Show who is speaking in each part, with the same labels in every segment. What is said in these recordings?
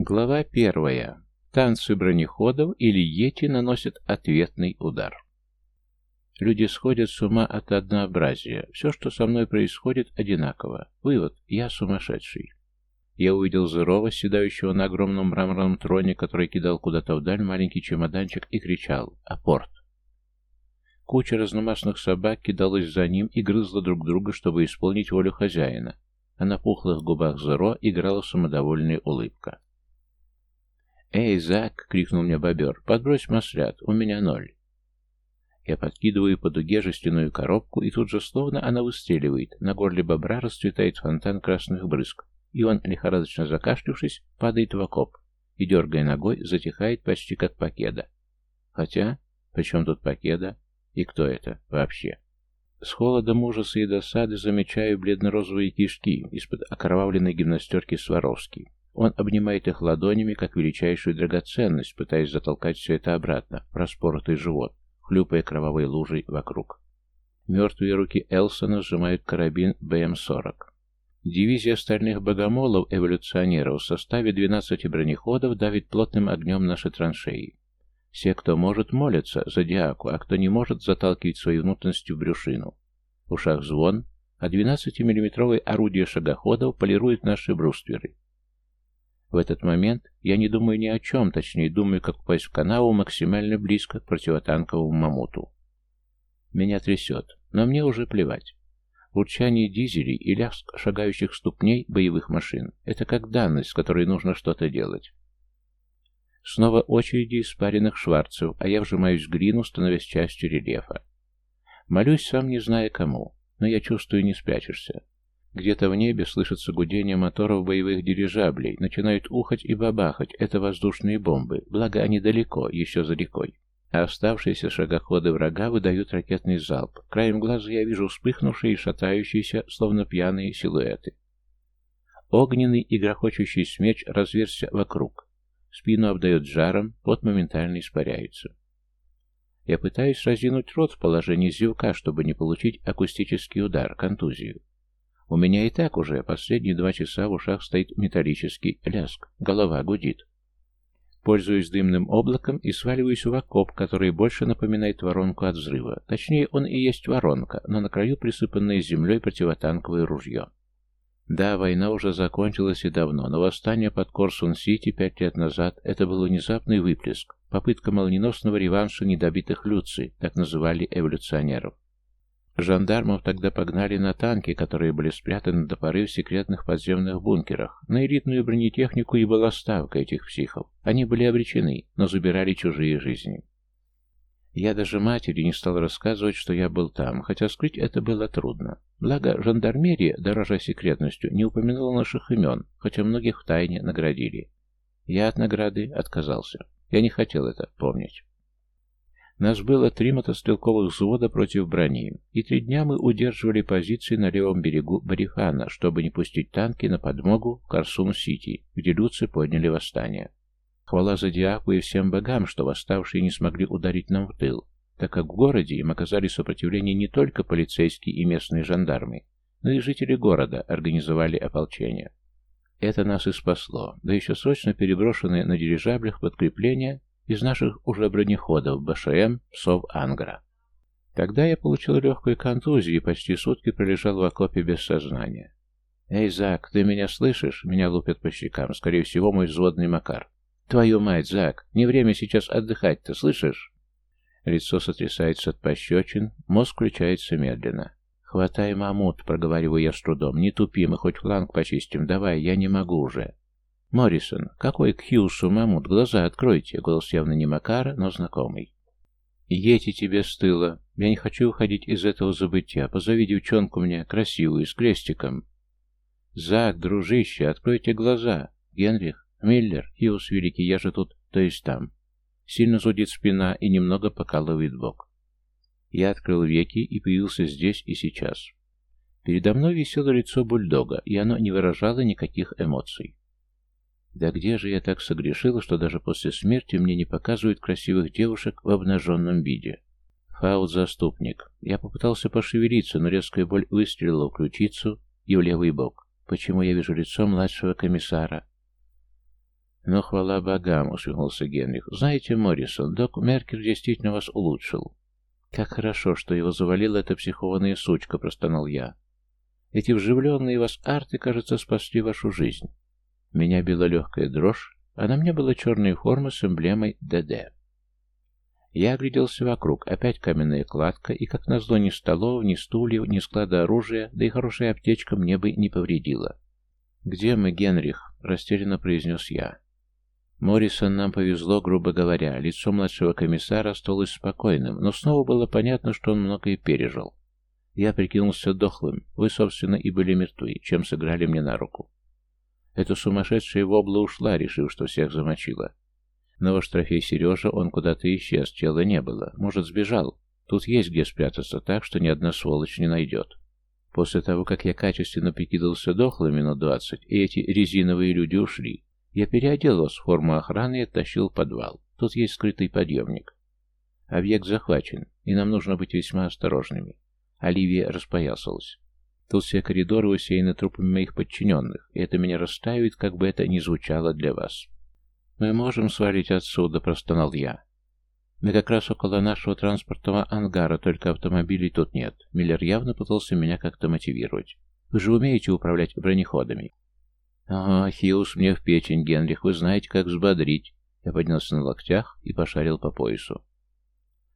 Speaker 1: Глава первая. Танцы бронеходов или Йети наносят ответный удар. Люди сходят с ума от однообразия. Все, что со мной происходит, одинаково. Вывод. Я сумасшедший. Я увидел Зырова, седающего на огромном мраморном троне, который кидал куда-то вдаль маленький чемоданчик и кричал «Апорт!». Куча разномастных собак кидалась за ним и грызла друг друга, чтобы исполнить волю хозяина, а на пухлых губах Зеро играла самодовольная улыбка. «Эй, Зак!» — крикнул мне бобер. «Подбрось маслят, у меня ноль». Я подкидываю по дуге жестяную коробку, и тут же словно она выстреливает. На горле бобра расцветает фонтан красных брызг, и он, лихорадочно закашлявшись, падает в окоп и, дергая ногой, затихает почти как покеда. Хотя, при чем тут покеда? И кто это вообще? С холодом ужаса и досады замечаю бледно-розовые кишки из-под окровавленной гимнастерки Сваровски. Он обнимает их ладонями, как величайшую драгоценность, пытаясь затолкать все это обратно, в распоротый живот, хлюпая кровавой лужей вокруг. Мертвые руки Элсона сжимают карабин БМ-40. Дивизия стальных богомолов-эволюционеров в составе 12 бронеходов давит плотным огнем наши траншеи. Все, кто может, молятся зодиаку, а кто не может, заталкивать своей внутренностью в брюшину. В ушах звон, а 12-миллиметровые орудия шагоходов полируют наши брустверы. В этот момент я не думаю ни о чем, точнее думаю, как попасть в канаву максимально близко к противотанковому мамуту. Меня трясет, но мне уже плевать. Урчание дизелей и лязг шагающих ступней боевых машин — это как данность, с которой нужно что-то делать. Снова очереди испаренных шварцев, а я вжимаюсь в грину, становясь частью рельефа. Молюсь, сам не зная кому, но я чувствую, не спрячешься. Где-то в небе слышится гудение моторов боевых дирижаблей, начинают ухать и бабахать, это воздушные бомбы, благо они далеко, еще за рекой. А оставшиеся шагоходы врага выдают ракетный залп. Краем глаза я вижу вспыхнувшие и шатающиеся, словно пьяные силуэты. Огненный и грохочущий смеч разверзся вокруг. Спину обдает жаром, пот моментально испаряется. Я пытаюсь разинуть рот в положении зевка, чтобы не получить акустический удар, контузию. У меня и так уже последние два часа в ушах стоит металлический ляск, голова гудит. Пользуюсь дымным облаком и сваливаюсь в окоп, который больше напоминает воронку от взрыва. Точнее, он и есть воронка, но на краю присыпанное землей противотанковое ружье. Да, война уже закончилась и давно, но восстание под Корсун-Сити пять лет назад – это был внезапный выплеск, попытка молниеносного реванша недобитых люций, так называли эволюционеров. Жандармов тогда погнали на танки, которые были спрятаны до поры в секретных подземных бункерах. На элитную бронетехнику и была ставка этих психов. Они были обречены, но забирали чужие жизни. Я даже матери не стал рассказывать, что я был там, хотя скрыть это было трудно. Благо, жандармерия, дорожа секретностью, не упоминала наших имен, хотя многих в тайне наградили. Я от награды отказался. Я не хотел это помнить. Нас было три мотострелковых взвода против брони, и три дня мы удерживали позиции на левом берегу Барифана, чтобы не пустить танки на подмогу в Карсун-Сити, где люцы подняли восстание. Хвала Зодиаку и всем богам, что восставшие не смогли ударить нам в тыл, так как в городе им оказали сопротивление не только полицейские и местные жандармы, но и жители города организовали ополчение. Это нас и спасло, да еще срочно переброшенные на дирижаблях подкрепления из наших уже бронеходов БШМ «Псов Ангра». Тогда я получил легкую контузию и почти сутки пролежал в окопе без сознания. «Эй, Зак, ты меня слышишь?» Меня лупят по щекам. Скорее всего, мой взводный Макар. «Твою мать, Зак, не время сейчас отдыхать-то, слышишь?» Лицо сотрясается от пощечин, мозг включается медленно. «Хватай мамут», — проговариваю я с трудом. «Не тупи, мы хоть фланг почистим. Давай, я не могу уже». «Моррисон, какой к Хьюсу, Мамут, глаза откройте!» Голос явно не Макара, но знакомый. «Едьте тебе с тыла. Я не хочу уходить из этого забытия. Позови девчонку мне, красивую, с крестиком». «Зак, дружище, откройте глаза. Генрих, Миллер, Хьюс Великий, я же тут, то есть там». Сильно зудит спина и немного покалывает бок. Я открыл веки и появился здесь и сейчас. Передо мной висело лицо бульдога, и оно не выражало никаких эмоций. Да где же я так согрешил, что даже после смерти мне не показывают красивых девушек в обнаженном виде? Фаут-заступник. Я попытался пошевелиться, но резкая боль выстрелила в ключицу и в левый бок. Почему я вижу лицо младшего комиссара? «Но хвала богам», — усмехнулся Генрих. «Знаете, Моррисон, док Меркер действительно вас улучшил». «Как хорошо, что его завалила эта психованная сучка», — простонал я. «Эти вживленные вас арты, кажется, спасли вашу жизнь». Меня била легкая дрожь, а на мне была черная форма с эмблемой ДД. Я огляделся вокруг, опять каменная кладка, и, как назло, ни столов, ни стульев, ни склада оружия, да и хорошая аптечка мне бы не повредила. «Где мы, Генрих?» — растерянно произнес я. Моррисон нам повезло, грубо говоря. Лицо младшего комиссара осталось спокойным, но снова было понятно, что он многое пережил. Я прикинулся дохлым. Вы, собственно, и были мертвы, чем сыграли мне на руку. Эта сумасшедшая вобла ушла, решив, что всех замочила. Но ваш трофей Сережа, он куда-то исчез, тела не было. Может, сбежал. Тут есть где спрятаться так, что ни одна сволочь не найдет. После того, как я качественно прикидывался дохлым минут двадцать, и эти резиновые люди ушли, я переодел в форму охраны и оттащил подвал. Тут есть скрытый подъемник. Объект захвачен, и нам нужно быть весьма осторожными. Оливия распоясалась. Все коридоры усеяны трупами моих подчиненных, и это меня расстраивает, как бы это ни звучало для вас. «Мы можем свалить отсюда», — простонал я. «Мы как раз около нашего транспортного ангара, только автомобилей тут нет». Миллер явно пытался меня как-то мотивировать. «Вы же умеете управлять бронеходами?» «Ага, Хиус мне в печень, Генрих, вы знаете, как взбодрить». Я поднялся на локтях и пошарил по поясу.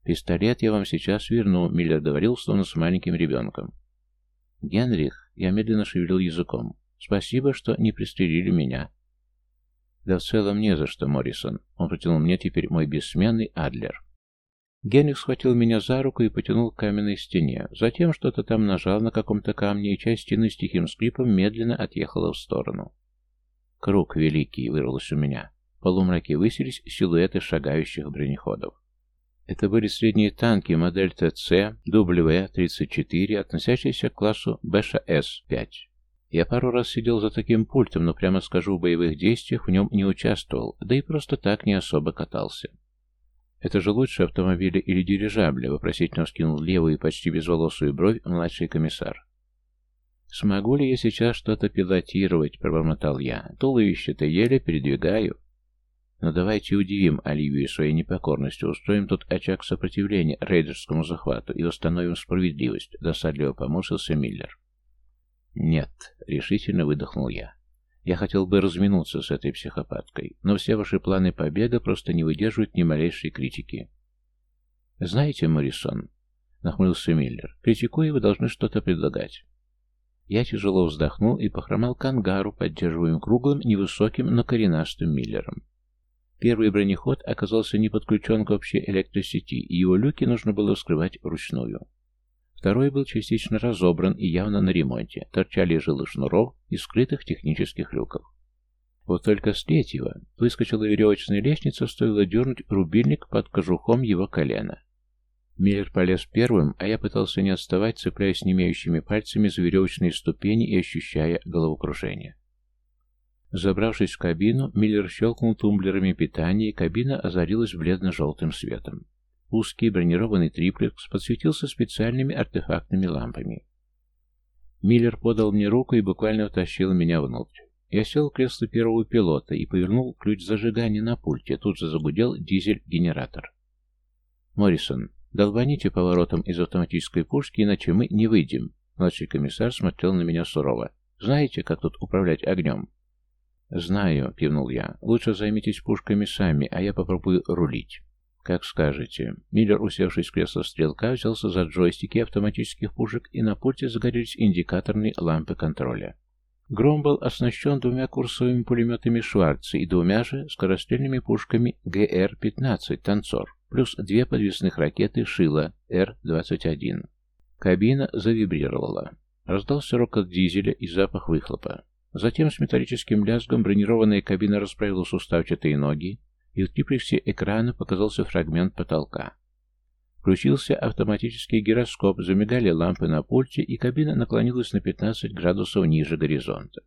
Speaker 1: «Пистолет я вам сейчас верну», — Миллер говорил, словно с маленьким ребенком. «Генрих», — я медленно шевелил языком, — «спасибо, что не пристрелили меня». «Да в целом не за что, Моррисон», — он протянул мне теперь мой бессменный Адлер. Генрих схватил меня за руку и потянул к каменной стене. Затем что-то там нажал на каком-то камне, и часть стены с тихим скрипом медленно отъехала в сторону. Круг великий вырвалось у меня. В полумраке высились силуэты шагающих бронеходов. Это были средние танки модель ТЦ W-34, относящиеся к классу БШС-5. Я пару раз сидел за таким пультом, но прямо скажу, в боевых действиях в нем не участвовал, да и просто так не особо катался. «Это же лучше автомобиля или дирижабля?» — вопросительно скинул левую и почти безволосую бровь младший комиссар. «Смогу ли я сейчас что-то пилотировать?» — пробормотал я. «Туловище-то еле передвигаю». «Но давайте удивим Оливию своей непокорностью, устроим тут очаг сопротивления рейдерскому захвату и восстановим справедливость», — досадливо поморщился Миллер. «Нет», — решительно выдохнул я. «Я хотел бы разминуться с этой психопаткой, но все ваши планы побега просто не выдерживают ни малейшей критики». «Знаете, Моррисон», — нахмурился Миллер, — «критикуя, вы должны что-то предлагать». Я тяжело вздохнул и похромал к ангару, поддерживаемым круглым, невысоким, но коренастым Миллером. Первый бронеход оказался не подключен к общей электросети, и его люки нужно было вскрывать вручную. Второй был частично разобран и явно на ремонте, торчали жилы шнуров из скрытых технических люков. Вот только с третьего выскочила веревочная лестница, стоило дернуть рубильник под кожухом его колена. Миллер полез первым, а я пытался не отставать, цепляясь немеющими пальцами за веревочные ступени и ощущая головокружение. Забравшись в кабину, Миллер щелкнул тумблерами питания, и кабина озарилась бледно-желтым светом. Узкий бронированный триплекс подсветился специальными артефактными лампами. Миллер подал мне руку и буквально утащил меня внутрь. Я сел в кресло первого пилота и повернул ключ зажигания на пульте. Тут же загудел дизель-генератор. «Моррисон, «Долбаните поворотом из автоматической пушки, иначе мы не выйдем». Младший комиссар смотрел на меня сурово. «Знаете, как тут управлять огнем?» «Знаю», — кивнул я. «Лучше займитесь пушками сами, а я попробую рулить». «Как скажете». Миллер, усевшись в кресло стрелка, взялся за джойстики автоматических пушек, и на пульте загорелись индикаторные лампы контроля. Гром был оснащен двумя курсовыми пулеметами Шварца и двумя же скорострельными пушками ГР-15 «Танцор» плюс две подвесных ракеты «Шила» Р-21. Кабина завибрировала. Раздался рокот дизеля и запах выхлопа. Затем с металлическим лязгом бронированная кабина расправила суставчатые ноги, и в триплексе экрана показался фрагмент потолка. Включился автоматический гироскоп, замигали лампы на пульте, и кабина наклонилась на 15 градусов ниже горизонта.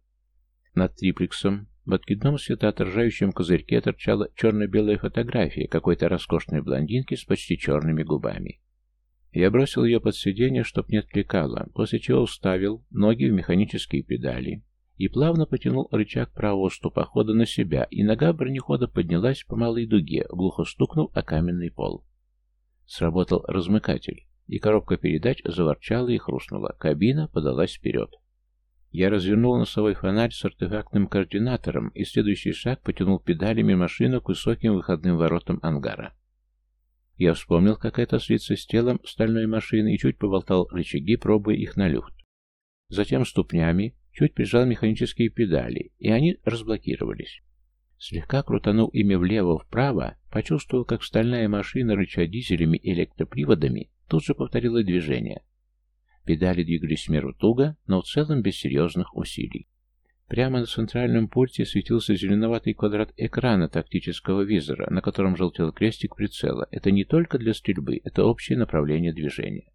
Speaker 1: Над триплексом в откидном светоотражающем козырьке торчала черно-белая фотография какой-то роскошной блондинки с почти черными губами. Я бросил ее под сиденье, чтоб не отвлекало, после чего вставил ноги в механические педали и плавно потянул рычаг правого ступохода на себя, и нога бронехода поднялась по малой дуге, глухо стукнув о каменный пол. Сработал размыкатель, и коробка передач заворчала и хрустнула. Кабина подалась вперед. Я развернул носовой фонарь с артефактным координатором, и следующий шаг потянул педалями машину к высоким выходным воротам ангара. Я вспомнил, как это слиться с телом стальной машины и чуть поболтал рычаги, пробуя их на люфт. Затем ступнями чуть прижал механические педали, и они разблокировались. Слегка крутанул ими влево-вправо, почувствовал, как стальная машина, рыча дизелями и электроприводами, тут же повторила движение. Педали двигались в меру туго, но в целом без серьезных усилий. Прямо на центральном пульте светился зеленоватый квадрат экрана тактического визора, на котором желтел крестик прицела. Это не только для стрельбы, это общее направление движения.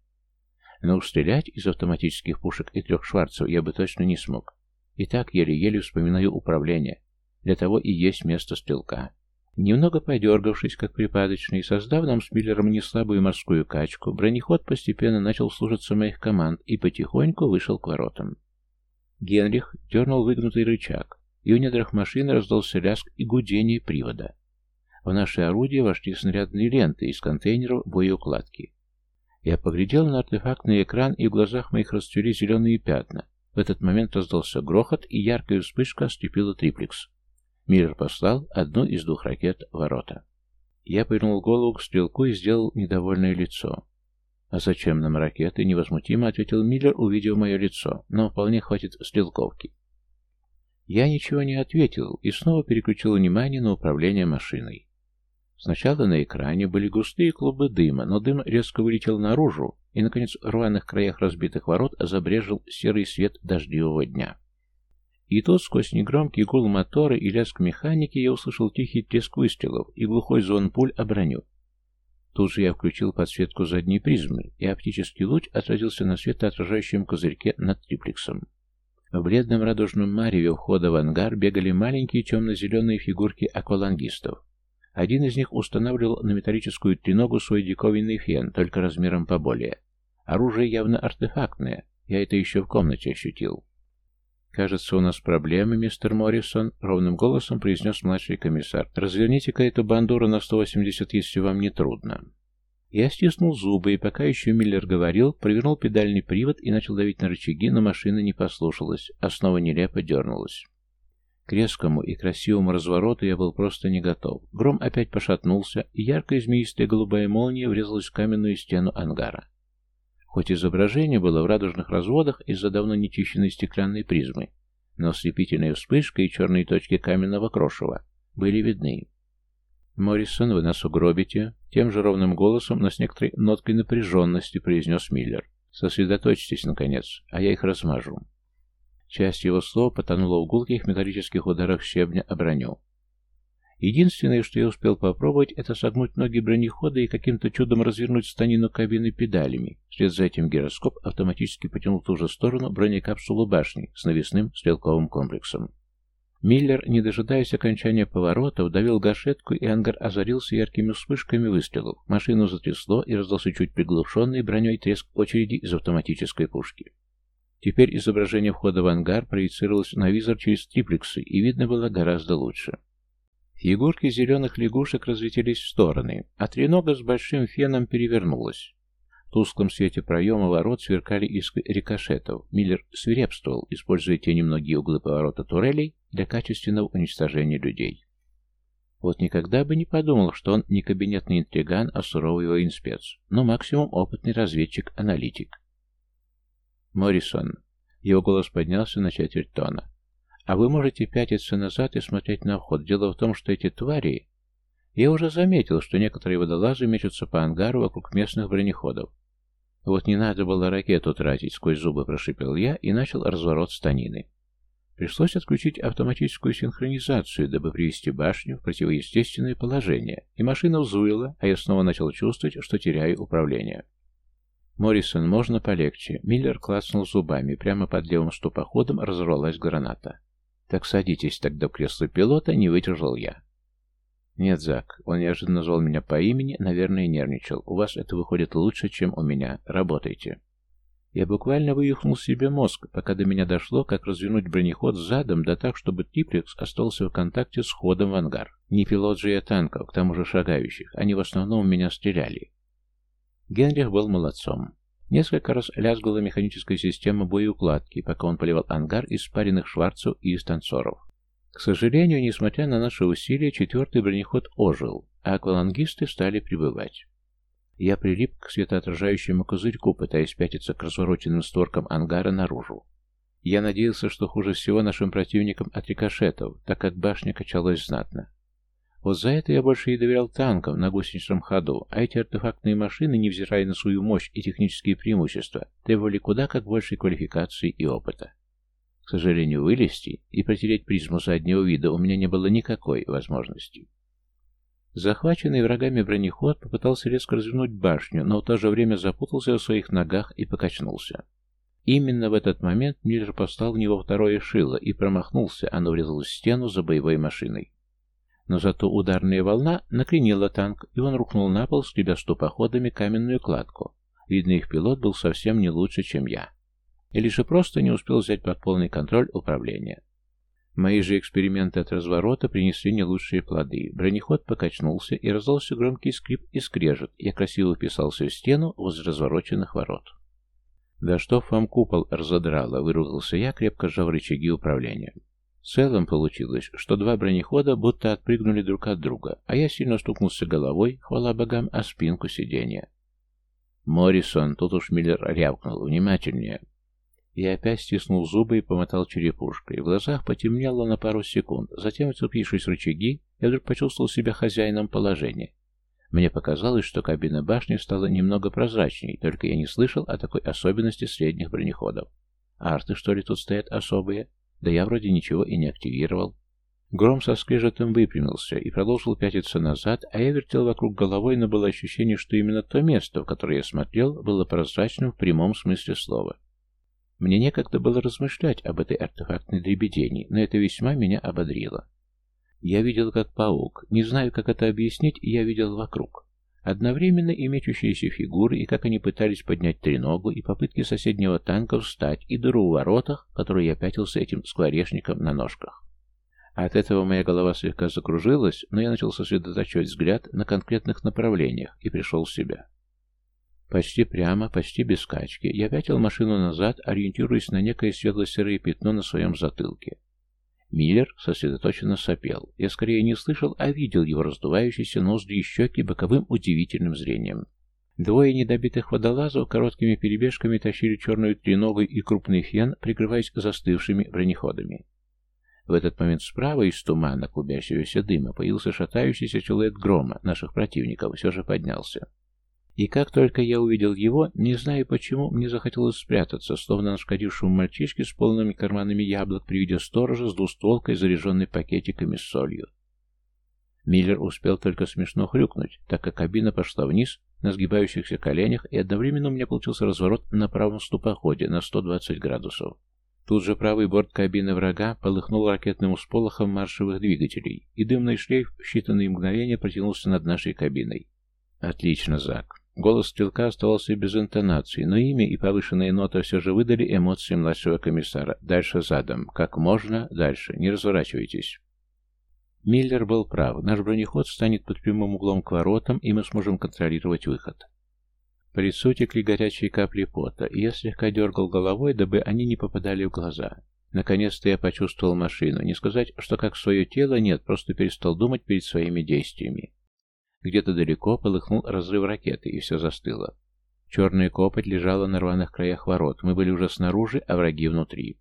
Speaker 1: Но стрелять из автоматических пушек и трех шварцев я бы точно не смог. И так еле-еле вспоминаю управление. Для того и есть место стрелка. Немного подергавшись, как припадочный, создав нам с Миллером неслабую морскую качку, бронеход постепенно начал служиться моих команд и потихоньку вышел к воротам. Генрих дернул выгнутый рычаг, и в недрах машины раздался лязг и гудение привода. В наше орудие вошли снарядные ленты из контейнеров боеукладки. Я поглядел на артефактный экран, и в глазах моих расцвели зеленые пятна. В этот момент раздался грохот, и яркая вспышка ослепила триплекс. Миллер послал одну из двух ракет в ворота. Я повернул голову к стрелку и сделал недовольное лицо. «А зачем нам ракеты?» — невозмутимо ответил Миллер, увидев мое лицо. «Нам вполне хватит стрелковки». Я ничего не ответил и снова переключил внимание на управление машиной. Сначала на экране были густые клубы дыма, но дым резко вылетел наружу, и, наконец, в рваных краях разбитых ворот забрежил серый свет дождливого дня. И тут, сквозь негромкий гул мотора и лязг механики, я услышал тихий треск выстрелов и глухой звон пуль о броню. Тут же я включил подсветку задней призмы, и оптический луч отразился на светоотражающем козырьке над триплексом. В бледном радужном мареве входа в ангар бегали маленькие темно-зеленые фигурки аквалангистов. Один из них устанавливал на металлическую треногу свой диковинный фен, только размером поболее. Оружие явно артефактное, я это еще в комнате ощутил. «Кажется, у нас проблемы, мистер Моррисон», — ровным голосом произнес младший комиссар. «Разверните-ка эту бандуру на 180, если вам не трудно». Я стиснул зубы, и пока еще Миллер говорил, провернул педальный привод и начал давить на рычаги, но машина не послушалась, а снова нелепо дернулась. К резкому и красивому развороту я был просто не готов. Гром опять пошатнулся, и яркая змеистая голубая молния врезалась в каменную стену ангара. Хоть изображение было в радужных разводах из-за давно нечищенной стеклянной призмы, но ослепительная вспышка и черные точки каменного крошева были видны. «Моррисон, вы нас угробите?» Тем же ровным голосом, но с некоторой ноткой напряженности произнес Миллер. «Сосредоточьтесь, наконец, а я их размажу». Часть его слов потонула в гулких металлических ударах щебня о броню. Единственное, что я успел попробовать, это согнуть ноги бронехода и каким-то чудом развернуть станину кабины педалями. Вслед за этим гироскоп автоматически потянул в ту же сторону бронекапсулу башни с навесным стрелковым комплексом. Миллер, не дожидаясь окончания поворота, вдавил гашетку, и ангар озарился яркими вспышками выстрелов. Машину затрясло, и раздался чуть приглушенный броней треск очереди из автоматической пушки. Теперь изображение входа в ангар проецировалось на визор через триплексы, и видно было гораздо лучше. Фигурки зеленых лягушек разлетелись в стороны, а тренога с большим феном перевернулась. В тусклом свете проема ворот сверкали искры рикошетов. Миллер свирепствовал, используя те немногие углы поворота турелей для качественного уничтожения людей. Вот никогда бы не подумал, что он не кабинетный интриган, а суровый военспец, но максимум опытный разведчик-аналитик. Моррисон. Его голос поднялся на четверть тона. А вы можете пятиться назад и смотреть на вход. Дело в том, что эти твари... Я уже заметил, что некоторые водолазы мечутся по ангару вокруг местных бронеходов. Вот не надо было ракету тратить, сквозь зубы прошипел я и начал разворот станины. Пришлось отключить автоматическую синхронизацию, дабы привести башню в противоестественное положение, и машина взвыла, а я снова начал чувствовать, что теряю управление. «Моррисон, можно полегче?» Миллер клацнул зубами, прямо под левым ступоходом разорвалась граната. «Так садитесь тогда в кресло пилота», — не выдержал я. «Нет, Зак, он неожиданно назвал меня по имени, наверное, нервничал. У вас это выходит лучше, чем у меня. Работайте». Я буквально вывихнул себе мозг, пока до меня дошло, как развернуть бронеход задом, да так, чтобы триплекс остался в контакте с ходом в ангар. Не пилот же я танков, к тому же шагающих, они в основном меня стреляли. Генрих был молодцом. Несколько раз лязгала механическая система боеукладки, пока он поливал ангар из спаренных шварцев и из танцоров. К сожалению, несмотря на наши усилия, четвертый бронеход ожил, а аквалангисты стали прибывать. Я прилип к светоотражающему козырьку, пытаясь пятиться к развороченным створкам ангара наружу. Я надеялся, что хуже всего нашим противникам от рикошетов, так как башня качалась знатно. Вот за это я больше и доверял танкам на гусеничном ходу, а эти артефактные машины, невзирая на свою мощь и технические преимущества, требовали куда как большей квалификации и опыта. К сожалению, вылезти и протереть призму заднего вида у меня не было никакой возможности. Захваченный врагами бронеход попытался резко развернуть башню, но в то же время запутался в своих ногах и покачнулся. Именно в этот момент Миллер послал в него второе шило и промахнулся, оно врезалось в стену за боевой машиной. Но зато ударная волна накренила танк, и он рухнул на пол, скребя ступоходами каменную кладку. Видно, их пилот был совсем не лучше, чем я. Или же просто не успел взять под полный контроль управления. Мои же эксперименты от разворота принесли не лучшие плоды. Бронеход покачнулся, и раздался громкий скрип и скрежет. Я красиво вписался в стену возле развороченных ворот. «Да что вам купол разодрало!» — выругался я, крепко сжав рычаги управления. В целом получилось, что два бронехода будто отпрыгнули друг от друга, а я сильно стукнулся головой, хвала богам, о спинку сиденья. «Моррисон!» — тут уж Миллер рявкнул. «Внимательнее!» Я опять стиснул зубы и помотал черепушкой. В глазах потемнело на пару секунд. Затем, вцепившись в рычаги, я вдруг почувствовал себя хозяином положения. Мне показалось, что кабина башни стала немного прозрачней, только я не слышал о такой особенности средних бронеходов. Арты, что ли, тут стоят особые? Да я вроде ничего и не активировал. Гром со скрежетом выпрямился и продолжил пятиться назад, а я вертел вокруг головой, но было ощущение, что именно то место, в которое я смотрел, было прозрачным в прямом смысле слова. Мне некогда было размышлять об этой артефактной дребедении, но это весьма меня ободрило. Я видел как паук, не знаю, как это объяснить, я видел вокруг. Одновременно и мечущиеся фигуры, и как они пытались поднять треногу, и попытки соседнего танка встать, и дыру в воротах, которую я пятился этим скворечником на ножках. От этого моя голова слегка закружилась, но я начал сосредотачивать взгляд на конкретных направлениях и пришел в себя. Почти прямо, почти без скачки, я пятил машину назад, ориентируясь на некое светло-серое пятно на своем затылке. Миллер сосредоточенно сопел. Я скорее не слышал, а видел его раздувающиеся ноздри и щеки боковым удивительным зрением. Двое недобитых водолазов короткими перебежками тащили черную треногу и крупный фен, прикрываясь застывшими бронеходами. В этот момент справа из тумана клубящегося дыма появился шатающийся силуэт грома наших противников, все же поднялся. И как только я увидел его, не знаю почему, мне захотелось спрятаться, словно нашкодившему мальчишке с полными карманами яблок при виде сторожа с двустволкой, заряженной пакетиками с солью. Миллер успел только смешно хрюкнуть, так как кабина пошла вниз на сгибающихся коленях, и одновременно у меня получился разворот на правом ступоходе на 120 градусов. Тут же правый борт кабины врага полыхнул ракетным всполохом маршевых двигателей, и дымный шлейф в считанные мгновения протянулся над нашей кабиной. «Отлично, Зак. Голос стрелка оставался без интонации, но имя и повышенная нота все же выдали эмоции младшего комиссара. Дальше задом. Как можно дальше. Не разворачивайтесь. Миллер был прав. Наш бронеход станет под прямым углом к воротам, и мы сможем контролировать выход. По лицу текли горячие капли пота, и я слегка дергал головой, дабы они не попадали в глаза. Наконец-то я почувствовал машину. Не сказать, что как свое тело, нет, просто перестал думать перед своими действиями. Где-то далеко полыхнул разрыв ракеты, и все застыло. Черная копоть лежала на рваных краях ворот. Мы были уже снаружи, а враги внутри.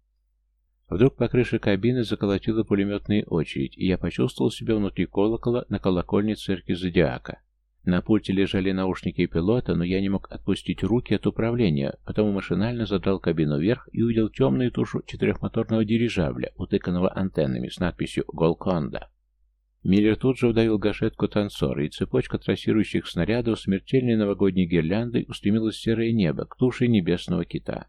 Speaker 1: Вдруг по крыше кабины заколотила пулеметная очередь, и я почувствовал себя внутри колокола на колокольне церкви Зодиака. На пульте лежали наушники пилота, но я не мог отпустить руки от управления, потому машинально задрал кабину вверх и увидел темную тушу четырехмоторного дирижабля, утыканного антеннами с надписью «Голконда». Миллер тут же вдавил гашетку танцора, и цепочка трассирующих снарядов смертельной новогодней гирляндой устремилась в серое небо, к туше небесного кита.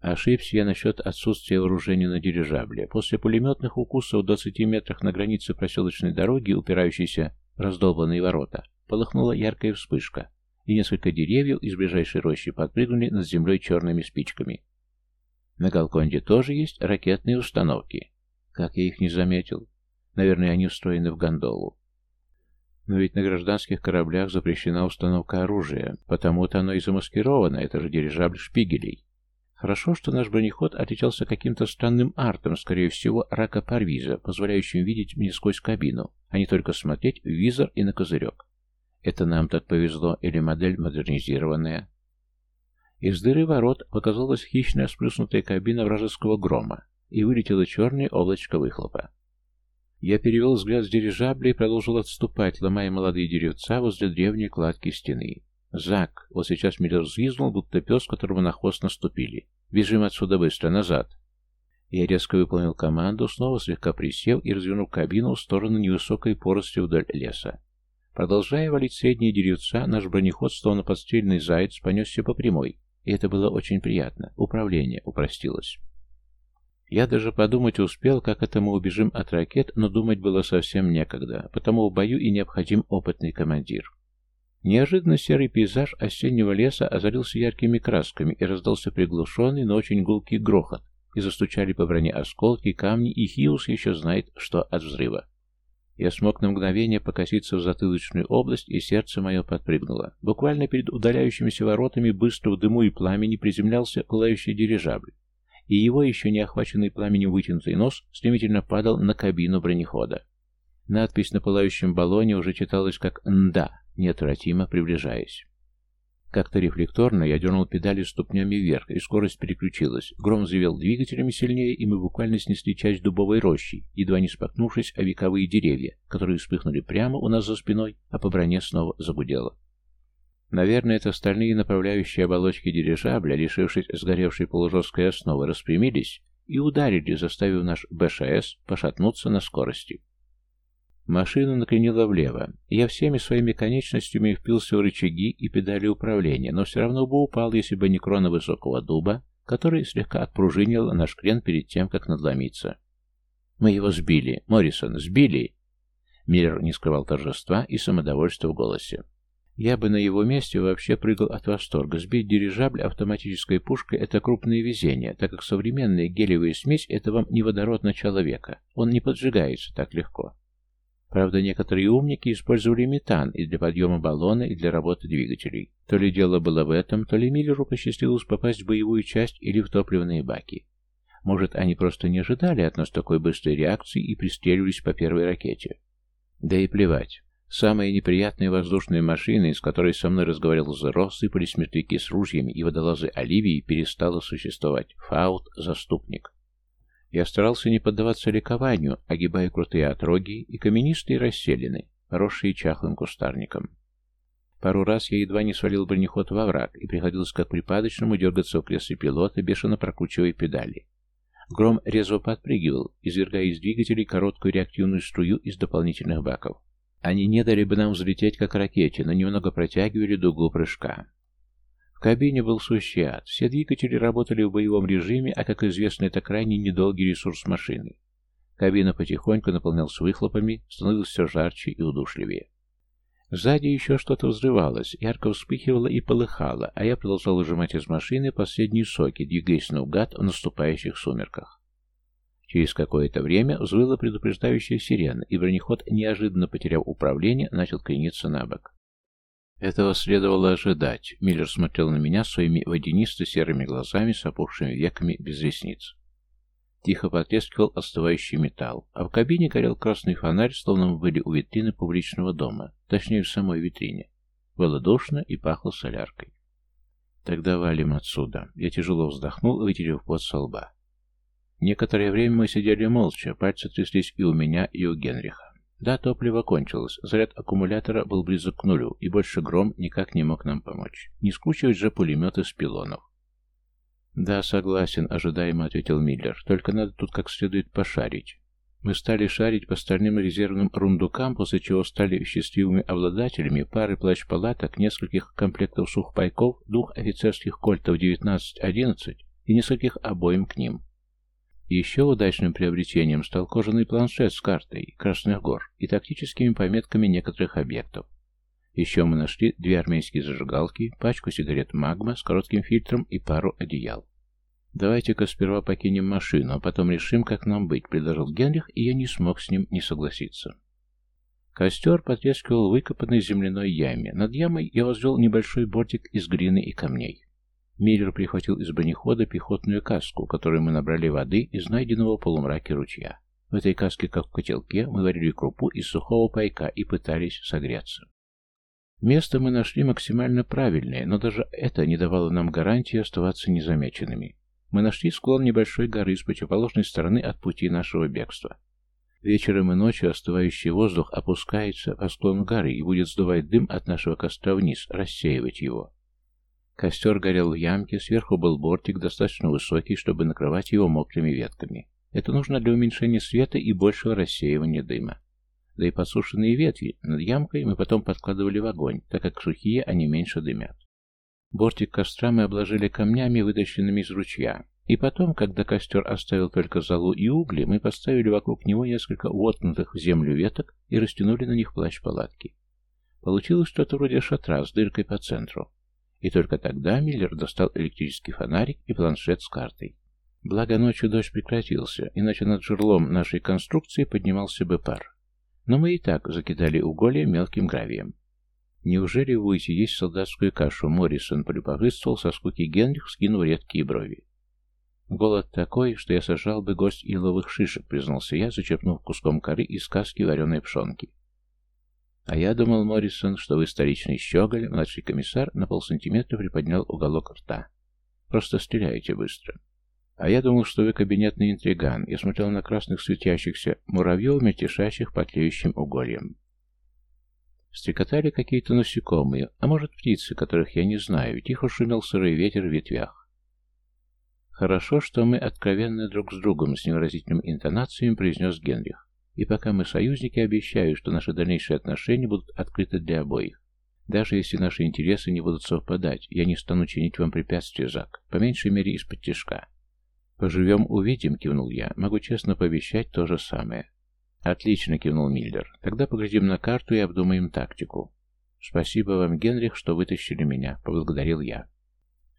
Speaker 1: Ошибся я насчет отсутствия вооружения на дирижабле. После пулеметных укусов в 20 метрах на границе проселочной дороги, упирающейся в раздолбанные ворота, полыхнула яркая вспышка, и несколько деревьев из ближайшей рощи подпрыгнули над землей черными спичками. На Галконде тоже есть ракетные установки. Как я их не заметил? Наверное, они встроены в гондолу. Но ведь на гражданских кораблях запрещена установка оружия, потому-то оно и замаскировано, это же дирижабль шпигелей. Хорошо, что наш бронеход отличался каким-то странным артом, скорее всего, рака парвиза, позволяющим видеть мне сквозь кабину, а не только смотреть в визор и на козырек. Это нам так повезло, или модель модернизированная? Из дыры ворот показалась хищная сплюснутая кабина вражеского грома, и вылетело черное облачко выхлопа. Я перевел взгляд с дирижабля и продолжил отступать, ломая молодые деревца возле древней кладки стены. «Зак!» Вот сейчас Миллер взвизгнул, будто пес, которому на хвост наступили. «Бежим отсюда быстро, назад!» Я резко выполнил команду, снова слегка присев и развернув кабину в сторону невысокой поросли вдоль леса. Продолжая валить средние деревца, наш бронеход, словно подстрельный заяц, понесся по прямой, и это было очень приятно. Управление упростилось. Я даже подумать успел, как это мы убежим от ракет, но думать было совсем некогда, потому в бою и необходим опытный командир. Неожиданно серый пейзаж осеннего леса озарился яркими красками и раздался приглушенный, но очень гулкий грохот, и застучали по броне осколки, камни, и Хиус еще знает, что от взрыва. Я смог на мгновение покоситься в затылочную область, и сердце мое подпрыгнуло. Буквально перед удаляющимися воротами быстро в дыму и пламени приземлялся пылающий дирижабль и его еще не охваченный пламенем вытянутый нос стремительно падал на кабину бронехода. Надпись на пылающем баллоне уже читалась как «НДА», неотвратимо приближаясь. Как-то рефлекторно я дернул педали ступнями вверх, и скорость переключилась. Гром завел двигателями сильнее, и мы буквально снесли часть дубовой рощи, едва не споткнувшись о вековые деревья, которые вспыхнули прямо у нас за спиной, а по броне снова загудело. Наверное, это стальные направляющие оболочки дирижабля, лишившись сгоревшей полужесткой основы, распрямились и ударили, заставив наш БШС пошатнуться на скорости. Машина накренила влево, я всеми своими конечностями впился в рычаги и педали управления, но все равно бы упал, если бы не крона высокого дуба, который слегка отпружинил наш крен перед тем, как надломиться. «Мы его сбили! Моррисон, сбили!» Миллер не скрывал торжества и самодовольства в голосе. Я бы на его месте вообще прыгал от восторга. Сбить дирижабль автоматической пушкой – это крупное везение, так как современная гелевая смесь – это вам не водород начала века. Он не поджигается так легко. Правда, некоторые умники использовали метан и для подъема баллона, и для работы двигателей. То ли дело было в этом, то ли Миллеру посчастливилось попасть в боевую часть или в топливные баки. Может, они просто не ожидали от нас такой быстрой реакции и пристреливались по первой ракете. Да и плевать. Самая неприятная воздушная машина, из которой со мной разговаривал Зеро, сыпались мертвяки с ружьями, и водолазы Оливии перестала существовать. Фаут — заступник. Я старался не поддаваться ликованию, огибая крутые отроги и каменистые расселины, росшие чахлым кустарником. Пару раз я едва не свалил бронеход во враг, и приходилось как припадочному дергаться в кресле пилота, бешено прокручивая педали. Гром резво подпрыгивал, извергая из двигателей короткую реактивную струю из дополнительных баков. Они не дали бы нам взлететь, как ракете, но немного протягивали дугу прыжка. В кабине был сущий ад. Все двигатели работали в боевом режиме, а, как известно, это крайне недолгий ресурс машины. Кабина потихоньку наполнялась выхлопами, становилась все жарче и удушливее. Сзади еще что-то взрывалось, ярко вспыхивало и полыхало, а я продолжал выжимать из машины последние соки, двигаясь наугад в наступающих сумерках. Через какое-то время взвыла предупреждающая сирена, и бронеход, неожиданно потеряв управление, начал крениться на бок. Этого следовало ожидать. Миллер смотрел на меня своими водянисто-серыми глазами с опухшими веками без ресниц. Тихо потрескивал остывающий металл, а в кабине горел красный фонарь, словно мы были у витрины публичного дома, точнее в самой витрине. Было душно и пахло соляркой. Тогда валим отсюда. Я тяжело вздохнул, вытерев пот со лба. Некоторое время мы сидели молча, пальцы тряслись и у меня, и у Генриха. Да, топливо кончилось, заряд аккумулятора был близок к нулю, и больше Гром никак не мог нам помочь. Не скучивать же пулеметы с пилонов. «Да, согласен», — ожидаемо ответил Миллер. «Только надо тут как следует пошарить». Мы стали шарить по стальным резервным рундукам, после чего стали счастливыми обладателями пары плащ-палаток, нескольких комплектов сухпайков, двух офицерских кольтов 19-11 и нескольких обоим к ним. Еще удачным приобретением стал кожаный планшет с картой Красных гор и тактическими пометками некоторых объектов. Еще мы нашли две армейские зажигалки, пачку сигарет «Магма» с коротким фильтром и пару одеял. «Давайте-ка сперва покинем машину, а потом решим, как нам быть», — предложил Генрих, и я не смог с ним не согласиться. Костер потрескивал в выкопанной земляной яме. Над ямой я возвел небольшой бортик из глины и камней. Миллер прихватил из бронехода пехотную каску, которую мы набрали воды из найденного полумраке ручья. В этой каске, как в котелке, мы варили крупу из сухого пайка и пытались согреться. Место мы нашли максимально правильное, но даже это не давало нам гарантии оставаться незамеченными. Мы нашли склон небольшой горы с противоположной стороны от пути нашего бегства. Вечером и ночью остывающий воздух опускается по склону горы и будет сдувать дым от нашего костра вниз, рассеивать его. Костер горел в ямке, сверху был бортик, достаточно высокий, чтобы накрывать его мокрыми ветками. Это нужно для уменьшения света и большего рассеивания дыма. Да и подсушенные ветви над ямкой мы потом подкладывали в огонь, так как сухие они меньше дымят. Бортик костра мы обложили камнями, вытащенными из ручья. И потом, когда костер оставил только золу и угли, мы поставили вокруг него несколько воткнутых в землю веток и растянули на них плащ-палатки. Получилось что-то вроде шатра с дыркой по центру. И только тогда Миллер достал электрический фонарик и планшет с картой. Благо ночью дождь прекратился, иначе над жерлом нашей конструкции поднимался бы пар. Но мы и так закидали уголья мелким гравием. «Неужели вы будете есть солдатскую кашу?» Моррисон полюбопытствовал со скуки Генрих, скинув редкие брови. «Голод такой, что я сажал бы гость иловых шишек», — признался я, зачерпнув куском коры из каски вареной пшенки. «А я думал, Моррисон, что вы столичный щеголь», — младший комиссар на полсантиметра приподнял уголок рта. «Просто стреляете быстро». «А я думал, что вы кабинетный интриган. Я смотрел на красных светящихся муравьев, мельтешащих по тлеющим угольям. Стрекотали какие-то насекомые, а может птицы, которых я не знаю, тихо шумел сырой ветер в ветвях. «Хорошо, что мы откровенны друг с другом», — с невыразительными интонациями произнес Генрих. «И пока мы союзники, обещаю, что наши дальнейшие отношения будут открыты для обоих. Даже если наши интересы не будут совпадать, я не стану чинить вам препятствия, Зак, по меньшей мере из-под тяжка». «Поживем, увидим», — кивнул я. «Могу честно пообещать то же самое». «Отлично», — кивнул Миллер. «Тогда поглядим на карту и обдумаем тактику». «Спасибо вам, Генрих, что вытащили меня», — поблагодарил я.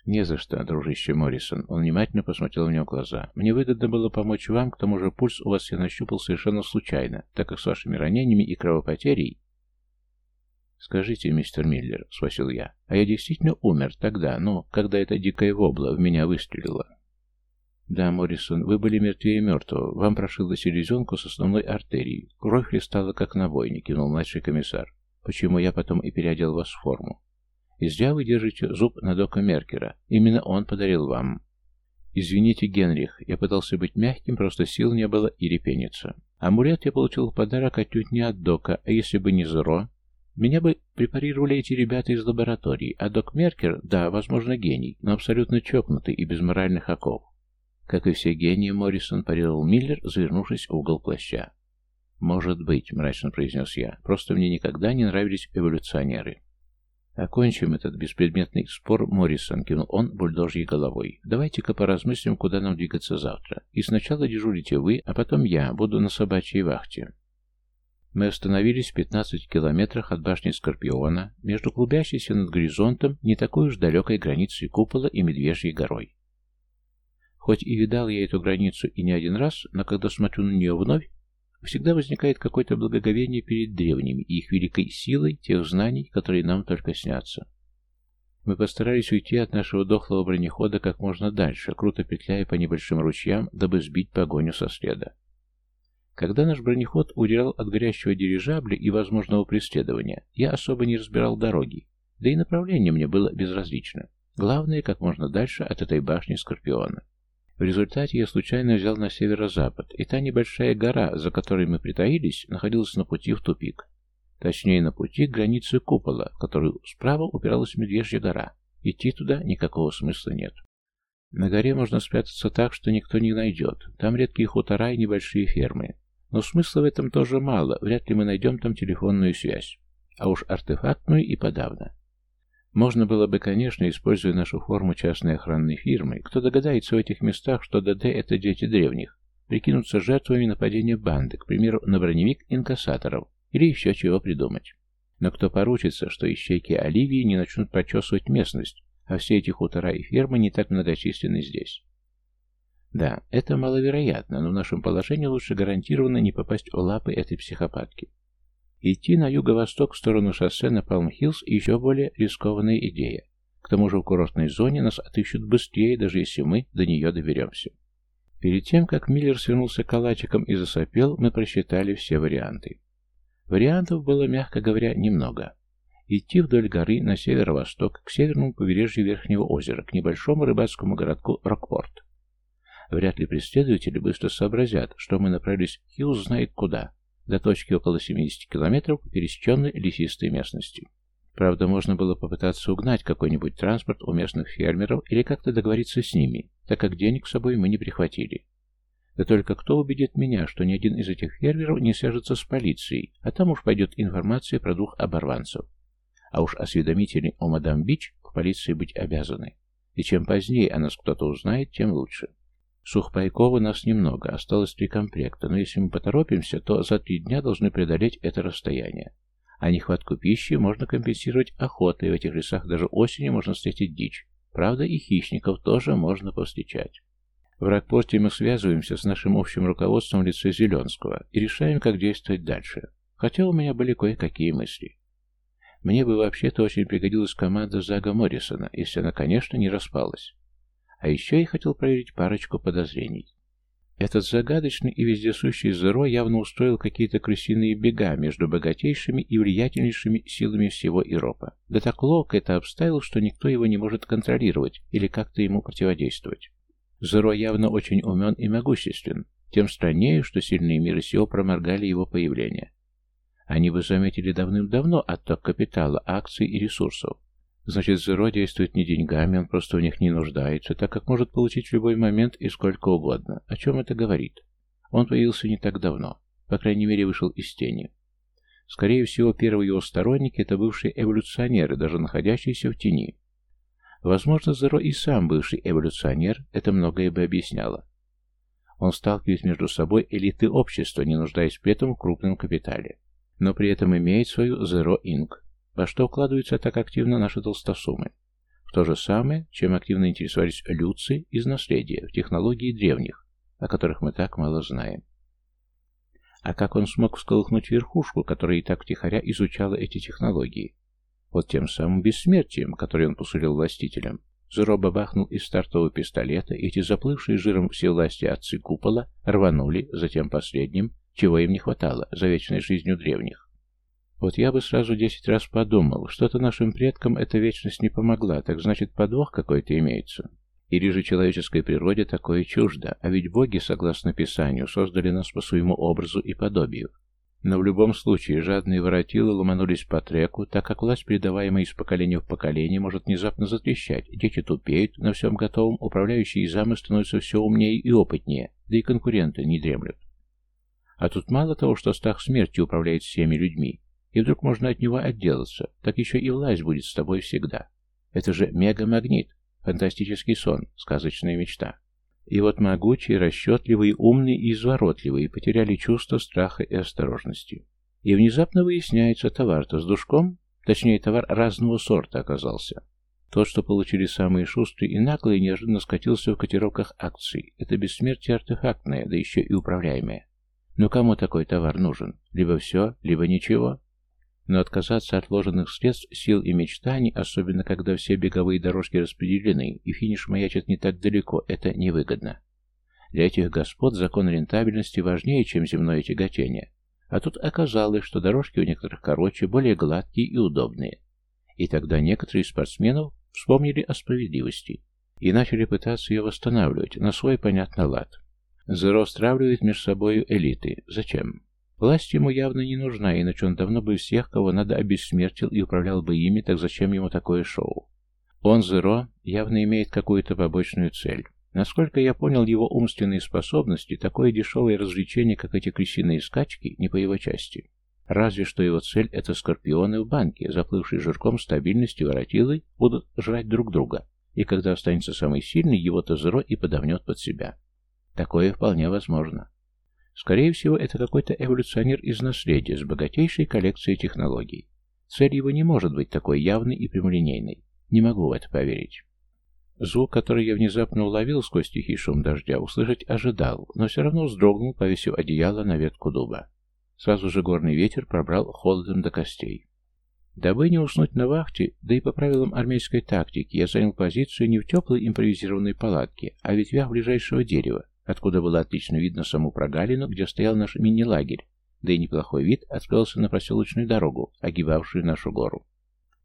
Speaker 1: «Не за что, дружище Моррисон». Он внимательно посмотрел в глаза. «Мне выгодно было помочь вам, к тому же пульс у вас я нащупал совершенно случайно, так как с вашими ранениями и кровопотерей...» «Скажите, мистер Миллер», — спросил я, — «а я действительно умер тогда, ну, когда эта дикая вобла в меня выстрелила?» «Да, Моррисон, вы были мертвее мертвого. Вам прошило селезенку с основной артерией. Кровь хлестала, как на войне», — кинул младший комиссар. «Почему я потом и переодел вас в форму?» И зря вы держите зуб на Дока Меркера. Именно он подарил вам. Извините, Генрих, я пытался быть мягким, просто сил не было и репениться. Амулет я получил в подарок отнюдь не от Дока, а если бы не Зеро, меня бы препарировали эти ребята из лаборатории, а Док Меркер, да, возможно, гений, но абсолютно чокнутый и без моральных оков. Как и все гении, Моррисон парировал Миллер, завернувшись в угол плаща. «Может быть», — мрачно произнес я, — «просто мне никогда не нравились эволюционеры». «Окончим этот беспредметный спор, Моррисон», — кинул он бульдожьей головой. «Давайте-ка поразмыслим, куда нам двигаться завтра. И сначала дежурите вы, а потом я буду на собачьей вахте». Мы остановились в 15 километрах от башни Скорпиона, между клубящейся над горизонтом не такой уж далекой границей купола и Медвежьей горой. Хоть и видал я эту границу и не один раз, но когда смотрю на нее вновь, Всегда возникает какое-то благоговение перед древними и их великой силой тех знаний, которые нам только снятся. Мы постарались уйти от нашего дохлого бронехода как можно дальше, круто петляя по небольшим ручьям, дабы сбить погоню со следа. Когда наш бронеход удирал от горящего дирижабля и возможного преследования, я особо не разбирал дороги, да и направление мне было безразлично. Главное, как можно дальше от этой башни Скорпиона. В результате я случайно взял на северо-запад, и та небольшая гора, за которой мы притаились, находилась на пути в тупик. Точнее, на пути к границе купола, в которую справа упиралась Медвежья гора. Идти туда никакого смысла нет. На горе можно спрятаться так, что никто не найдет. Там редкие хутора и небольшие фермы. Но смысла в этом тоже мало, вряд ли мы найдем там телефонную связь. А уж артефактную и подавно. Можно было бы, конечно, используя нашу форму частной охранной фирмы, кто догадается в этих местах, что ДД — это дети древних, прикинуться жертвами нападения банды, к примеру, на броневик инкассаторов, или еще чего придумать. Но кто поручится, что ищейки Оливии не начнут прочесывать местность, а все эти хутора и фермы не так многочисленны здесь? Да, это маловероятно, но в нашем положении лучше гарантированно не попасть в лапы этой психопатки. Идти на юго-восток в сторону шоссе на Палм-Хиллз еще более рискованная идея. К тому же в курортной зоне нас отыщут быстрее, даже если мы до нее доберемся. Перед тем, как Миллер свернулся калачиком и засопел, мы просчитали все варианты. Вариантов было, мягко говоря, немного. Идти вдоль горы на северо-восток, к северному побережью Верхнего озера, к небольшому рыбацкому городку Рокпорт. Вряд ли преследователи быстро сообразят, что мы направились Хьюз знает куда, до точки около 70 километров пересеченной лесистой местности. Правда, можно было попытаться угнать какой-нибудь транспорт у местных фермеров или как-то договориться с ними, так как денег с собой мы не прихватили. Да только кто убедит меня, что ни один из этих фермеров не свяжется с полицией, а там уж пойдет информация про двух оборванцев. А уж осведомители о мадам Бич к полиции быть обязаны. И чем позднее о нас кто-то узнает, тем лучше. Сухпайков у нас немного, осталось три комплекта, но если мы поторопимся, то за три дня должны преодолеть это расстояние. А нехватку пищи можно компенсировать охотой, в этих лесах даже осенью можно встретить дичь. Правда, и хищников тоже можно повстречать. В ракпорте мы связываемся с нашим общим руководством в лице Зеленского и решаем, как действовать дальше. Хотя у меня были кое-какие мысли. Мне бы вообще-то очень пригодилась команда Зага Моррисона, если она, конечно, не распалась. А еще я хотел проверить парочку подозрений. Этот загадочный и вездесущий Зеро явно устроил какие-то крысиные бега между богатейшими и влиятельнейшими силами всего Иропа. Да так ловко это обставил, что никто его не может контролировать или как-то ему противодействовать. Зеро явно очень умен и могуществен, тем страннее, что сильные миры сего проморгали его появление. Они бы заметили давным-давно отток капитала, акций и ресурсов, Значит, Зеро действует не деньгами, он просто в них не нуждается, так как может получить в любой момент и сколько угодно. О чем это говорит? Он появился не так давно. По крайней мере, вышел из тени. Скорее всего, первые его сторонники – это бывшие эволюционеры, даже находящиеся в тени. Возможно, Зеро и сам бывший эволюционер, это многое бы объясняло. Он сталкивает между собой элиты общества, не нуждаясь при этом в крупном капитале. Но при этом имеет свою Zero Inc., во что укладываются так активно наши толстосумы? В то же самое, чем активно интересовались люцы из наследия, в технологии древних, о которых мы так мало знаем. А как он смог всколыхнуть верхушку, которая и так втихаря изучала эти технологии? Вот тем самым бессмертием, которое он посулил властителям. Зеро бахнул из стартового пистолета, и эти заплывшие жиром все власти отцы купола рванули, затем последним, чего им не хватало, за вечной жизнью древних. Вот я бы сразу десять раз подумал, что-то нашим предкам эта вечность не помогла, так значит подвох какой-то имеется. Или же человеческой природе такое чуждо, а ведь боги, согласно Писанию, создали нас по своему образу и подобию. Но в любом случае жадные воротилы ломанулись по треку, так как власть, передаваемая из поколения в поколение, может внезапно затрещать. Дети тупеют, на всем готовом, управляющие замы становятся все умнее и опытнее, да и конкуренты не дремлют. А тут мало того, что страх смерти управляет всеми людьми, и вдруг можно от него отделаться, так еще и власть будет с тобой всегда. Это же мегамагнит, фантастический сон, сказочная мечта. И вот могучие, расчетливые, умные и изворотливые потеряли чувство страха и осторожности. И внезапно выясняется, товар-то с душком, точнее, товар разного сорта оказался. Тот, что получили самые шустрые и наглые, неожиданно скатился в котировках акций. Это бессмертие артефактное, да еще и управляемое. Но кому такой товар нужен? Либо все, либо ничего. Но отказаться от вложенных средств, сил и мечтаний, особенно когда все беговые дорожки распределены и финиш маячит не так далеко, это невыгодно. Для этих господ закон рентабельности важнее, чем земное тяготение. А тут оказалось, что дорожки у некоторых короче, более гладкие и удобные. И тогда некоторые спортсменов вспомнили о справедливости и начали пытаться ее восстанавливать на свой понятный лад. Зеро стравливает между собой элиты. Зачем? Власть ему явно не нужна, иначе он давно бы всех, кого надо, обессмертил и управлял бы ими, так зачем ему такое шоу? Он, Зеро, явно имеет какую-то побочную цель. Насколько я понял его умственные способности, такое дешевое развлечение, как эти крысиные скачки, не по его части. Разве что его цель — это скорпионы в банке, заплывшие жирком стабильности воротилы, будут жрать друг друга, и когда останется самый сильный, его-то Зеро и подавнет под себя. Такое вполне возможно. Скорее всего, это какой-то эволюционер из наследия с богатейшей коллекцией технологий. Цель его не может быть такой явной и прямолинейной. Не могу в это поверить. Звук, который я внезапно уловил сквозь тихий шум дождя, услышать ожидал, но все равно вздрогнул, повесив одеяло на ветку дуба. Сразу же горный ветер пробрал холодом до костей. Дабы не уснуть на вахте, да и по правилам армейской тактики, я занял позицию не в теплой импровизированной палатке, а в ветвях ближайшего дерева, откуда было отлично видно саму прогалину, где стоял наш мини-лагерь, да и неплохой вид открылся на проселочную дорогу, огибавшую нашу гору.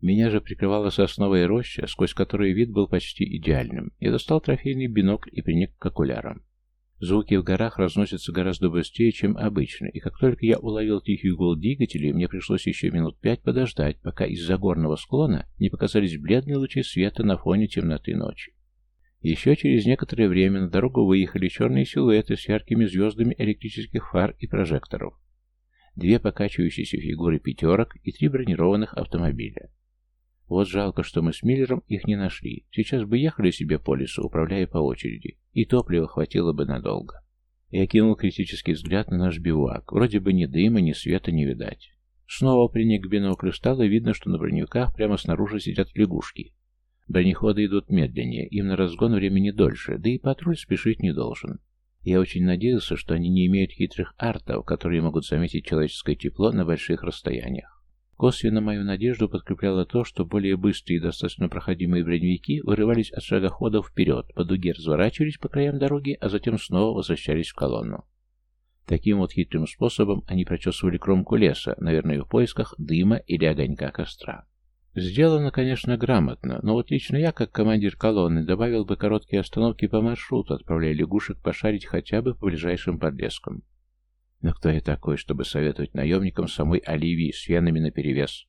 Speaker 1: Меня же прикрывала сосновая роща, сквозь которую вид был почти идеальным. Я достал трофейный бинокль и приник к окулярам. Звуки в горах разносятся гораздо быстрее, чем обычно, и как только я уловил тихий гул двигателей, мне пришлось еще минут пять подождать, пока из-за горного склона не показались бледные лучи света на фоне темноты ночи. Еще через некоторое время на дорогу выехали черные силуэты с яркими звездами электрических фар и прожекторов. Две покачивающиеся фигуры пятерок и три бронированных автомобиля. Вот жалко, что мы с Миллером их не нашли. Сейчас бы ехали себе по лесу, управляя по очереди, и топлива хватило бы надолго. Я кинул критический взгляд на наш бивуак. Вроде бы ни дыма, ни света не видать. Снова приник к биноклю стало видно, что на броневиках прямо снаружи сидят лягушки. Бронеходы идут медленнее, им на разгон времени дольше, да и патруль спешить не должен. Я очень надеялся, что они не имеют хитрых артов, которые могут заметить человеческое тепло на больших расстояниях. Косвенно мою надежду подкрепляло то, что более быстрые и достаточно проходимые броневики вырывались от шагоходов вперед, по дуге разворачивались по краям дороги, а затем снова возвращались в колонну. Таким вот хитрым способом они прочесывали кромку леса, наверное, в поисках дыма или огонька костра. Сделано, конечно, грамотно, но вот лично я, как командир колонны, добавил бы короткие остановки по маршруту, отправляя лягушек пошарить хотя бы по ближайшим подлескам. Но кто я такой, чтобы советовать наемникам самой Оливии с венами наперевес?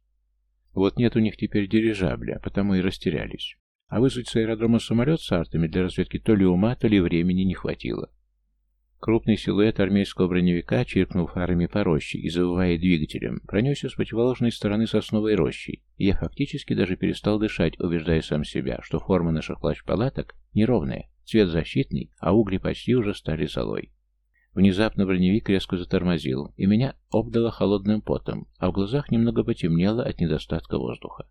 Speaker 1: Вот нет у них теперь дирижабля, потому и растерялись. А вызвать с аэродрома самолет с артами для разведки то ли ума, то ли времени не хватило. Крупный силуэт армейского броневика, чиркнул фарами по роще и завывая двигателем, пронесся с противоположной стороны сосновой рощи, и я фактически даже перестал дышать, убеждая сам себя, что форма наших плащ-палаток неровная, цвет защитный, а угли почти уже стали золой. Внезапно броневик резко затормозил, и меня обдало холодным потом, а в глазах немного потемнело от недостатка воздуха.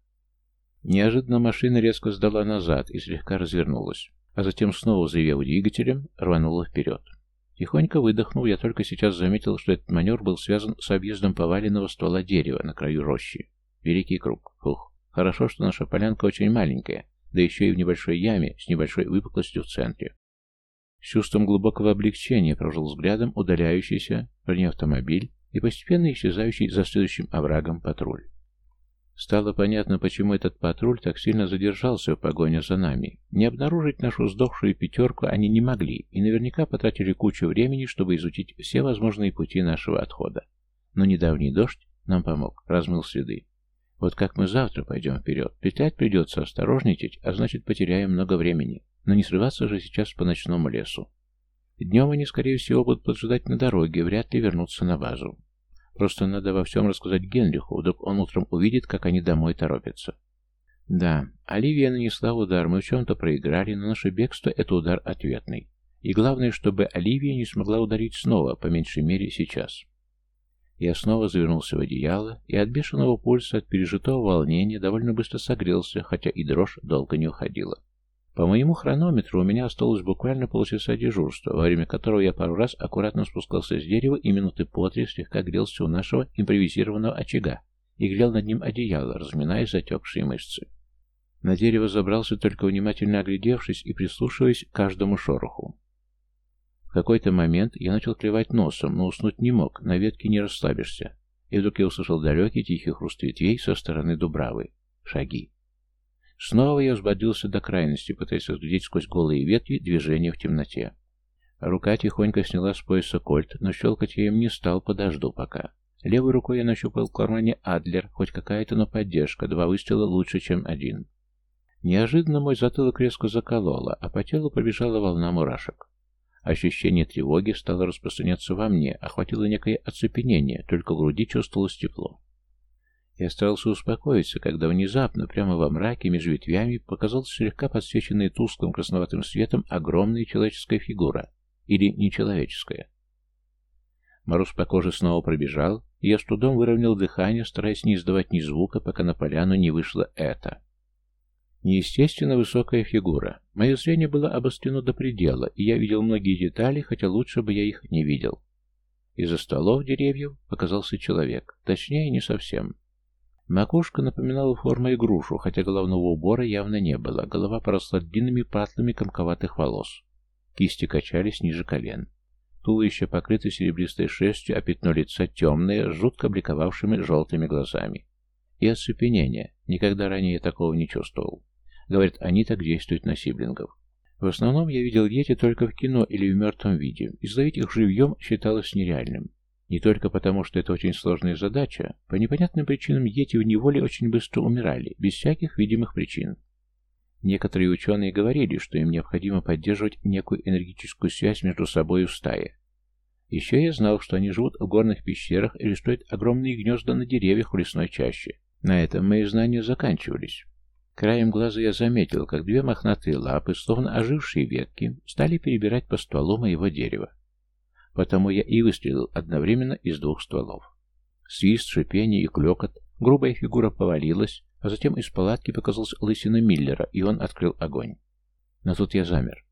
Speaker 1: Неожиданно машина резко сдала назад и слегка развернулась, а затем снова заявив двигателем, рванула вперед. Тихонько выдохнул, я только сейчас заметил, что этот маневр был связан с объездом поваленного ствола дерева на краю рощи. Великий круг. Фух. Хорошо, что наша полянка очень маленькая, да еще и в небольшой яме с небольшой выпуклостью в центре. С чувством глубокого облегчения прожил взглядом удаляющийся бронеавтомобиль и постепенно исчезающий за следующим оврагом патруль. Стало понятно, почему этот патруль так сильно задержался в погоне за нами. Не обнаружить нашу сдохшую пятерку они не могли и наверняка потратили кучу времени, чтобы изучить все возможные пути нашего отхода. Но недавний дождь нам помог, размыл следы. Вот как мы завтра пойдем вперед, петлять придется осторожничать, а значит потеряем много времени. Но не срываться же сейчас по ночному лесу. Днем они, скорее всего, будут поджидать на дороге, вряд ли вернутся на базу. Просто надо во всем рассказать Генриху, вдруг он утром увидит, как они домой торопятся. Да, Оливия нанесла удар, мы в чем-то проиграли, но наше бегство — это удар ответный. И главное, чтобы Оливия не смогла ударить снова, по меньшей мере сейчас. Я снова завернулся в одеяло, и от бешеного пульса, от пережитого волнения довольно быстро согрелся, хотя и дрожь долго не уходила. По моему хронометру у меня осталось буквально полчаса дежурства, во время которого я пару раз аккуратно спускался с дерева и минуты по три слегка грелся у нашего импровизированного очага и грел над ним одеяло, разминая затекшие мышцы. На дерево забрался только внимательно оглядевшись и прислушиваясь к каждому шороху. В какой-то момент я начал клевать носом, но уснуть не мог, на ветке не расслабишься. И вдруг я услышал далекий тихий хруст ветвей со стороны Дубравы. Шаги. Снова я взбодрился до крайности, пытаясь разглядеть сквозь голые ветви движения в темноте. Рука тихонько сняла с пояса кольт, но щелкать я им не стал, подожду пока. Левой рукой я нащупал в кармане Адлер, хоть какая-то, но поддержка, два выстрела лучше, чем один. Неожиданно мой затылок резко закололо, а по телу побежала волна мурашек. Ощущение тревоги стало распространяться во мне, охватило некое оцепенение, только в груди чувствовалось тепло. Я старался успокоиться, когда внезапно, прямо во мраке, между ветвями, показалась слегка подсвеченная тусклым красноватым светом огромная человеческая фигура. Или нечеловеческая. Мороз по коже снова пробежал, и я с трудом выровнял дыхание, стараясь не издавать ни звука, пока на поляну не вышло это. Неестественно высокая фигура. Мое зрение было обострено до предела, и я видел многие детали, хотя лучше бы я их не видел. Из-за стволов деревьев показался человек, точнее, не совсем. Макушка напоминала формой грушу, хотя головного убора явно не было, голова поросла длинными патлами комковатых волос. Кисти качались ниже колен. Туловище покрыто серебристой шерстью, а пятно лица темное, жутко бликовавшими желтыми глазами. И оцепенение. Никогда ранее я такого не чувствовал. Говорят, они так действуют на сиблингов. В основном я видел Йети только в кино или в мертвом виде. Изловить их живьем считалось нереальным. Не только потому, что это очень сложная задача, по непонятным причинам Йети в неволе очень быстро умирали, без всяких видимых причин. Некоторые ученые говорили, что им необходимо поддерживать некую энергетическую связь между собой в стае. Еще я знал, что они живут в горных пещерах или строят огромные гнезда на деревьях в лесной чаще. На этом мои знания заканчивались. Краем глаза я заметил, как две мохнатые лапы, словно ожившие ветки, стали перебирать по стволу моего дерева. Потому я и выстрелил одновременно из двух стволов. Свист, шипение и клёкот, грубая фигура повалилась, а затем из палатки показался лысина Миллера, и он открыл огонь. Но тут я замер.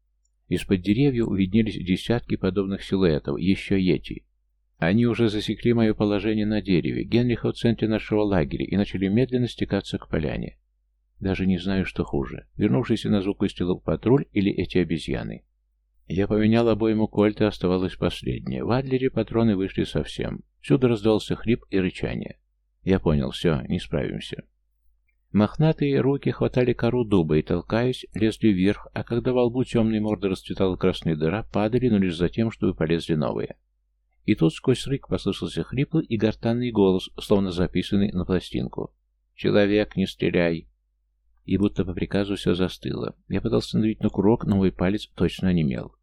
Speaker 1: Из-под деревьев увиднелись десятки подобных силуэтов, еще ети. Они уже засекли мое положение на дереве, Генриха в центре нашего лагеря, и начали медленно стекаться к поляне. Даже не знаю, что хуже. Вернувшийся на звук выстрелов патруль или эти обезьяны. Я поменял обойму кольта, оставалось последнее. В Адлере патроны вышли совсем. Всюду раздался хрип и рычание. Я понял, все, не справимся. Мохнатые руки хватали кору дуба и, толкаясь, лезли вверх, а когда во лбу темной морды расцветала красная дыра, падали, но лишь за тем, чтобы полезли новые. И тут сквозь рык послышался хриплый и гортанный голос, словно записанный на пластинку. «Человек, не стреляй!» и будто по приказу все застыло. Я пытался надавить на курок, но мой палец точно онемел.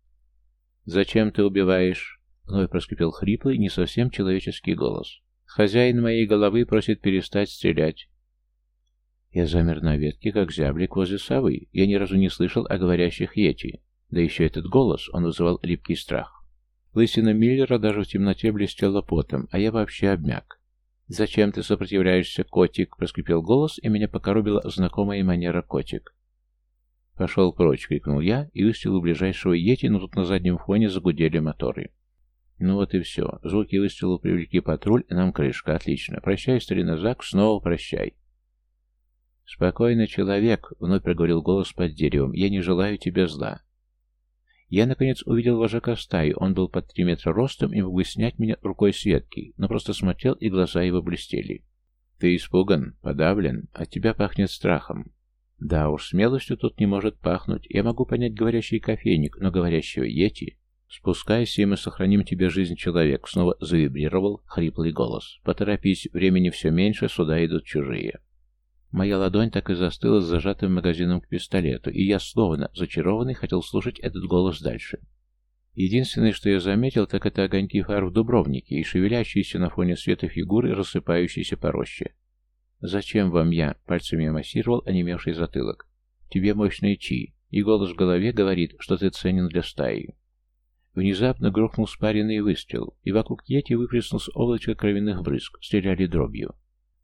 Speaker 1: «Зачем ты убиваешь?» — вновь проскрипел хриплый, не совсем человеческий голос. «Хозяин моей головы просит перестать стрелять». Я замер на ветке, как зяблик возле совы. Я ни разу не слышал о говорящих йети. Да еще этот голос, он вызывал липкий страх. Лысина Миллера даже в темноте блестела потом, а я вообще обмяк. «Зачем ты сопротивляешься, котик?» — проскрипел голос, и меня покоробила знакомая манера котик. «Пошел прочь!» — крикнул я и выстрелил ближайшего Йети, но тут на заднем фоне загудели моторы. Ну вот и все. Звуки выстрелов привлекли патруль, и нам крышка. Отлично. Прощай, старина Зак, снова прощай. «Спокойно, человек», — вновь проговорил голос под деревом. «Я не желаю тебе зла. Я, наконец, увидел вожака стаи. Он был под три метра ростом и мог бы снять меня рукой Светки, но просто смотрел, и глаза его блестели. «Ты испуган, подавлен, от тебя пахнет страхом». «Да уж, смелостью тут не может пахнуть. Я могу понять говорящий кофейник, но говорящего Йети...» «Спускайся, и мы сохраним тебе жизнь, человек», — снова завибрировал хриплый голос. «Поторопись, времени все меньше, сюда идут чужие». Моя ладонь так и застыла с зажатым магазином к пистолету, и я, словно зачарованный, хотел слушать этот голос дальше. Единственное, что я заметил, так это огоньки фар в Дубровнике и шевелящиеся на фоне света фигуры, рассыпающиеся по роще. «Зачем вам я?» — пальцами массировал онемевший затылок. «Тебе мощный чи, и голос в голове говорит, что ты ценен для стаи». Внезапно грохнул спаренный выстрел, и вокруг Йети выплеснулся облачко кровяных брызг, стреляли дробью.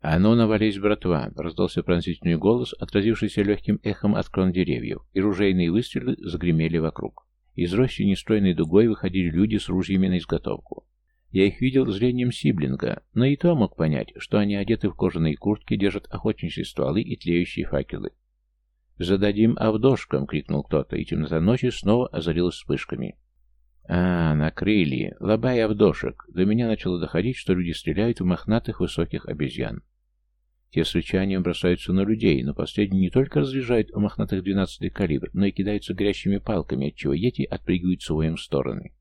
Speaker 1: «А ну, навались, братва!» — раздался пронзительный голос, отразившийся легким эхом от крон деревьев, и ружейные выстрелы загремели вокруг. Из рощи нестройной дугой выходили люди с ружьями на изготовку. Я их видел зрением Сиблинга, но и то мог понять, что они одеты в кожаные куртки, держат охотничьи стволы и тлеющие факелы. «Зададим авдошкам!» — крикнул кто-то, и темнота ночи снова озарилась вспышками. А, накрыли. Лобай Авдошек. До меня начало доходить, что люди стреляют в мохнатых высоких обезьян. Те с рычанием бросаются на людей, но последние не только разряжают у мохнатых 12 калибр, но и кидаются горящими палками, отчего ети отпрыгивают с в стороны.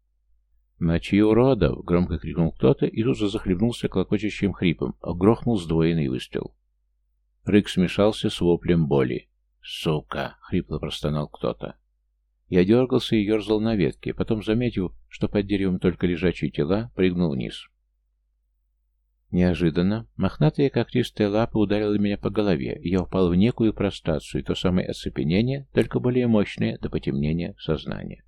Speaker 1: «Мочи уродов!» — громко крикнул кто-то, и тут же захлебнулся клокочущим хрипом, грохнул сдвоенный выстрел. Рык смешался с воплем боли. «Сука!» — хрипло простонал кто-то. Я дергался и ерзал на ветке, потом, заметив, что под деревом только лежачие тела, прыгнул вниз. Неожиданно мохнатая когтистая лапа ударила меня по голове, и я упал в некую прострацию, то самое оцепенение, только более мощное до потемнения сознания.